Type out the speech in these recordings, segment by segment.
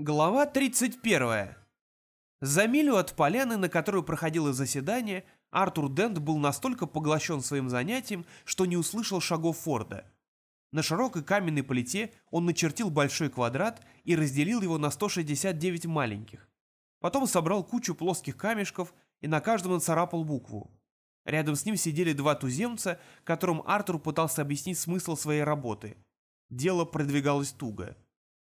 Глава 31. За милю от поляны, на которую проходило заседание, Артур Дент был настолько поглощен своим занятием, что не услышал шагов Форда. На широкой каменной плите он начертил большой квадрат и разделил его на 169 маленьких. Потом собрал кучу плоских камешков и на каждом нацарапал букву. Рядом с ним сидели два туземца, которым Артур пытался объяснить смысл своей работы. Дело продвигалось туго.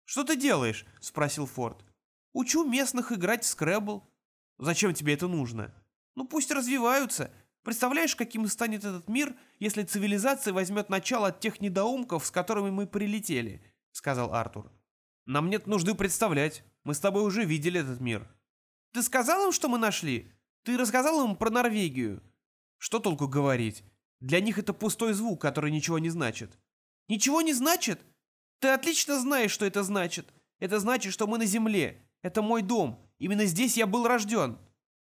«Что ты делаешь?» — спросил Форд. «Учу местных играть в скрэбл». «Зачем тебе это нужно?» «Ну пусть развиваются. Представляешь, каким станет этот мир, если цивилизация возьмет начало от тех недоумков, с которыми мы прилетели?» — сказал Артур. «Нам нет нужды представлять. Мы с тобой уже видели этот мир». «Ты сказал им, что мы нашли? Ты рассказал им про Норвегию?» «Что толку говорить? Для них это пустой звук, который ничего не значит». «Ничего не значит? Ты отлично знаешь, что это значит. Это значит, что мы на земле. Это мой дом. Именно здесь я был рожден.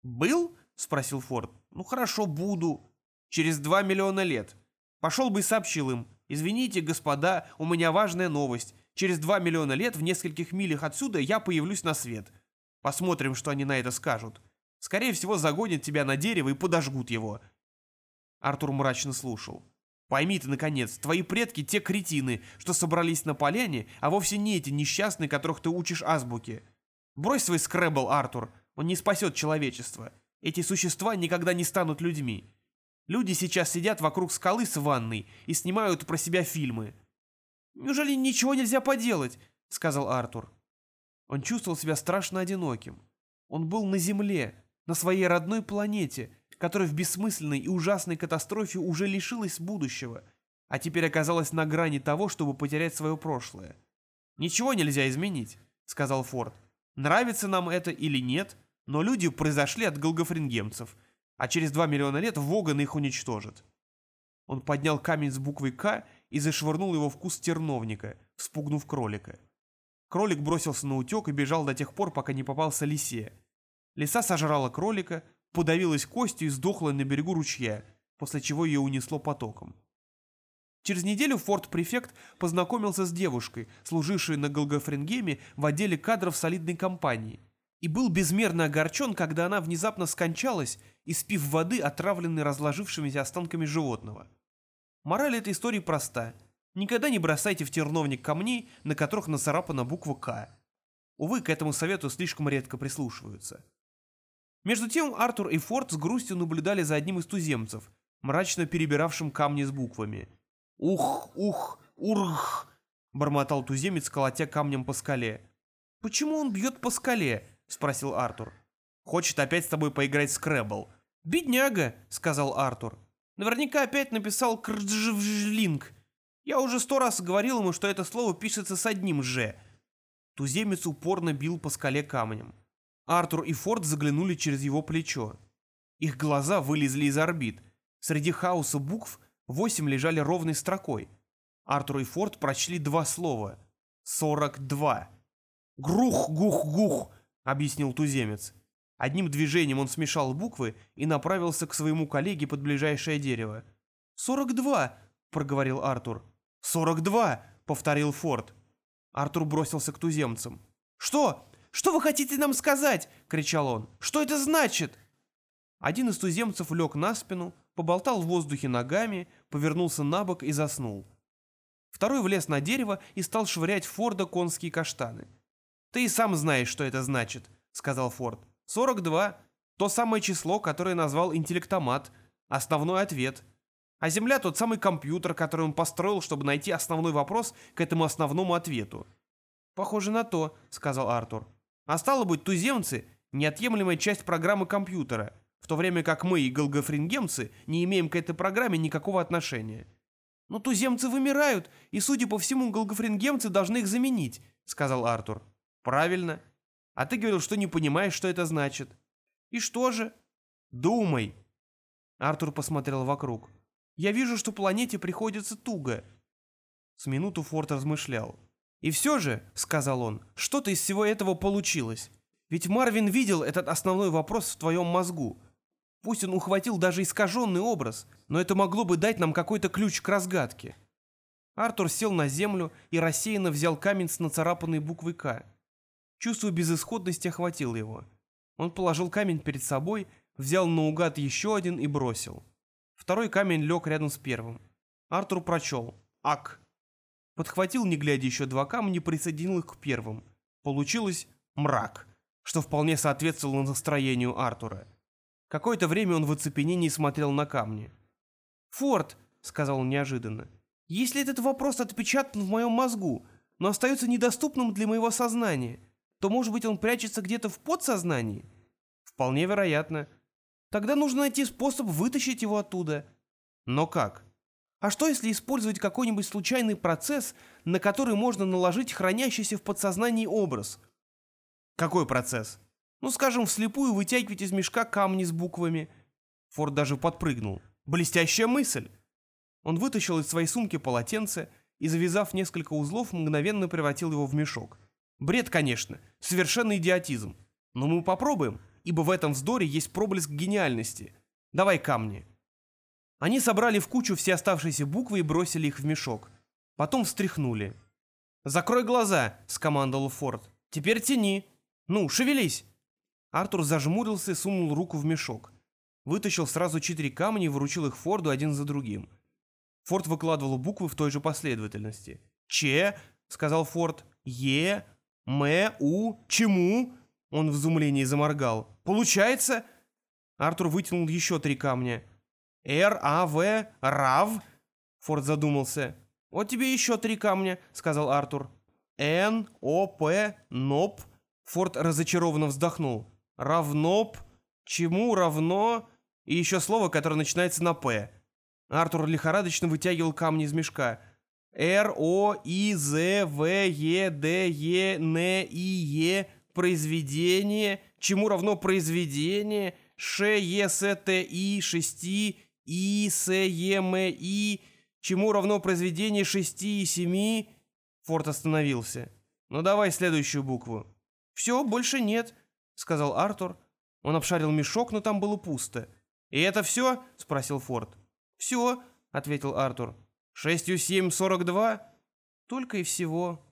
Был? Спросил Форд. Ну хорошо, буду. Через два миллиона лет. Пошел бы и сообщил им. Извините, господа, у меня важная новость. Через два миллиона лет в нескольких милях отсюда я появлюсь на свет. Посмотрим, что они на это скажут. Скорее всего, загонят тебя на дерево и подожгут его. Артур мрачно слушал. Пойми ты, наконец, твои предки те кретины, что собрались на поляне, а вовсе не эти несчастные, которых ты учишь азбуке. Брось свой скрэбл, Артур, он не спасет человечество. Эти существа никогда не станут людьми. Люди сейчас сидят вокруг скалы с ванной и снимают про себя фильмы. «Неужели ничего нельзя поделать?» — сказал Артур. Он чувствовал себя страшно одиноким. Он был на Земле, на своей родной планете, которая в бессмысленной и ужасной катастрофе уже лишилась будущего, а теперь оказалась на грани того, чтобы потерять свое прошлое. «Ничего нельзя изменить», — сказал Форд. «Нравится нам это или нет, но люди произошли от голгофрингемцев, а через два миллиона лет Воган их уничтожит». Он поднял камень с буквой «К» и зашвырнул его в куст терновника, вспугнув кролика. Кролик бросился на утек и бежал до тех пор, пока не попался лисе. Лиса сожрала кролика, подавилась костью и сдохла на берегу ручья, после чего ее унесло потоком. Через неделю форт-префект познакомился с девушкой, служившей на Голгофренгеме в отделе кадров солидной компании, и был безмерно огорчен, когда она внезапно скончалась, испив воды, отравленной разложившимися останками животного. Мораль этой истории проста. Никогда не бросайте в терновник камней, на которых нацарапана буква «К». Увы, к этому совету слишком редко прислушиваются. Между тем Артур и Форд с грустью наблюдали за одним из туземцев, мрачно перебиравшим камни с буквами. «Ух, ух, урх!» — бормотал туземец, колотя камнем по скале. «Почему он бьет по скале?» — спросил Артур. «Хочет опять с тобой поиграть в скрэбл». «Бедняга!» — сказал Артур. «Наверняка опять написал крджвжлинг. Я уже сто раз говорил ему, что это слово пишется с одним «ж». Туземец упорно бил по скале камнем. Артур и Форд заглянули через его плечо. Их глаза вылезли из орбит. Среди хаоса букв восемь лежали ровной строкой. Артур и Форд прочли два слова. «Сорок два». «Грух-гух-гух», — объяснил туземец. Одним движением он смешал буквы и направился к своему коллеге под ближайшее дерево. «Сорок два», — проговорил Артур. «Сорок два», — повторил Форд. Артур бросился к туземцам. «Что? Что вы хотите нам сказать?» — кричал он. «Что это значит?» Один из туземцев лег на спину, поболтал в воздухе ногами, повернулся на бок и заснул. Второй влез на дерево и стал швырять Форда конские каштаны. «Ты и сам знаешь, что это значит», — сказал Форд. «Сорок два. То самое число, которое назвал интеллектомат. Основной ответ. А Земля — тот самый компьютер, который он построил, чтобы найти основной вопрос к этому основному ответу». «Похоже на то», — сказал Артур. А стало быть, туземцы – неотъемлемая часть программы компьютера, в то время как мы и голгофрингемцы не имеем к этой программе никакого отношения. «Но туземцы вымирают, и, судя по всему, голгофрингемцы должны их заменить», — сказал Артур. «Правильно. А ты говорил, что не понимаешь, что это значит». «И что же?» «Думай». Артур посмотрел вокруг. «Я вижу, что планете приходится туго». С минуту Форд размышлял. «И все же», — сказал он, — «что-то из всего этого получилось. Ведь Марвин видел этот основной вопрос в твоем мозгу. Пусть он ухватил даже искаженный образ, но это могло бы дать нам какой-то ключ к разгадке». Артур сел на землю и рассеянно взял камень с нацарапанной буквой «К». Чувство безысходности охватило его. Он положил камень перед собой, взял наугад еще один и бросил. Второй камень лег рядом с первым. Артур прочел «Ак». Подхватил, не глядя, еще два камня присоединил их к первым. Получилось «Мрак», что вполне соответствовало настроению Артура. Какое-то время он в оцепенении смотрел на камни. «Форд», — сказал он неожиданно, — «если этот вопрос отпечатан в моем мозгу, но остается недоступным для моего сознания, то, может быть, он прячется где-то в подсознании?» «Вполне вероятно. Тогда нужно найти способ вытащить его оттуда». «Но как?» «А что, если использовать какой-нибудь случайный процесс, на который можно наложить хранящийся в подсознании образ?» «Какой процесс?» «Ну, скажем, вслепую вытягивать из мешка камни с буквами». Форд даже подпрыгнул. Блестящая мысль!» Он вытащил из своей сумки полотенце и, завязав несколько узлов, мгновенно превратил его в мешок. Бред, конечно, совершенный идиотизм. Но мы попробуем, ибо в этом вздоре есть проблеск гениальности. Давай камни. Они собрали в кучу все оставшиеся буквы и бросили их в мешок. Потом встряхнули. «Закрой глаза», — скомандовал Форд. «Теперь тяни. Ну, шевелись». Артур зажмурился и сунул руку в мешок вытащил сразу четыре камня и вручил их Форду один за другим. Форд выкладывал буквы в той же последовательности. «Че», — сказал Форд, «Е», «М», «У», «Чему?» Он в изумлении заморгал. «Получается?» Артур вытянул еще три камня. «Р, А, В, Рав?» Форд задумался. «Вот тебе еще три камня», — сказал Артур. «Н, О, П, НОП». Форд разочарованно вздохнул. «Равноп? Чему равно?» И еще слово, которое начинается на «П». Артур лихорадочно вытягивал камни из мешка. Р, О, И, З, В, Е, Д, Е, Н, И, Е, произведение, чему равно произведение, Ш, Е, С, Т, И, шести, И, С, Е, М, И, чему равно произведение шести и семи. Форд остановился. Ну давай следующую букву. Все, больше нет, сказал Артур. Он обшарил мешок, но там было пусто. «И это все?» — спросил Форд. «Все», — ответил Артур. «Шестью семь сорок два?» «Только и всего»,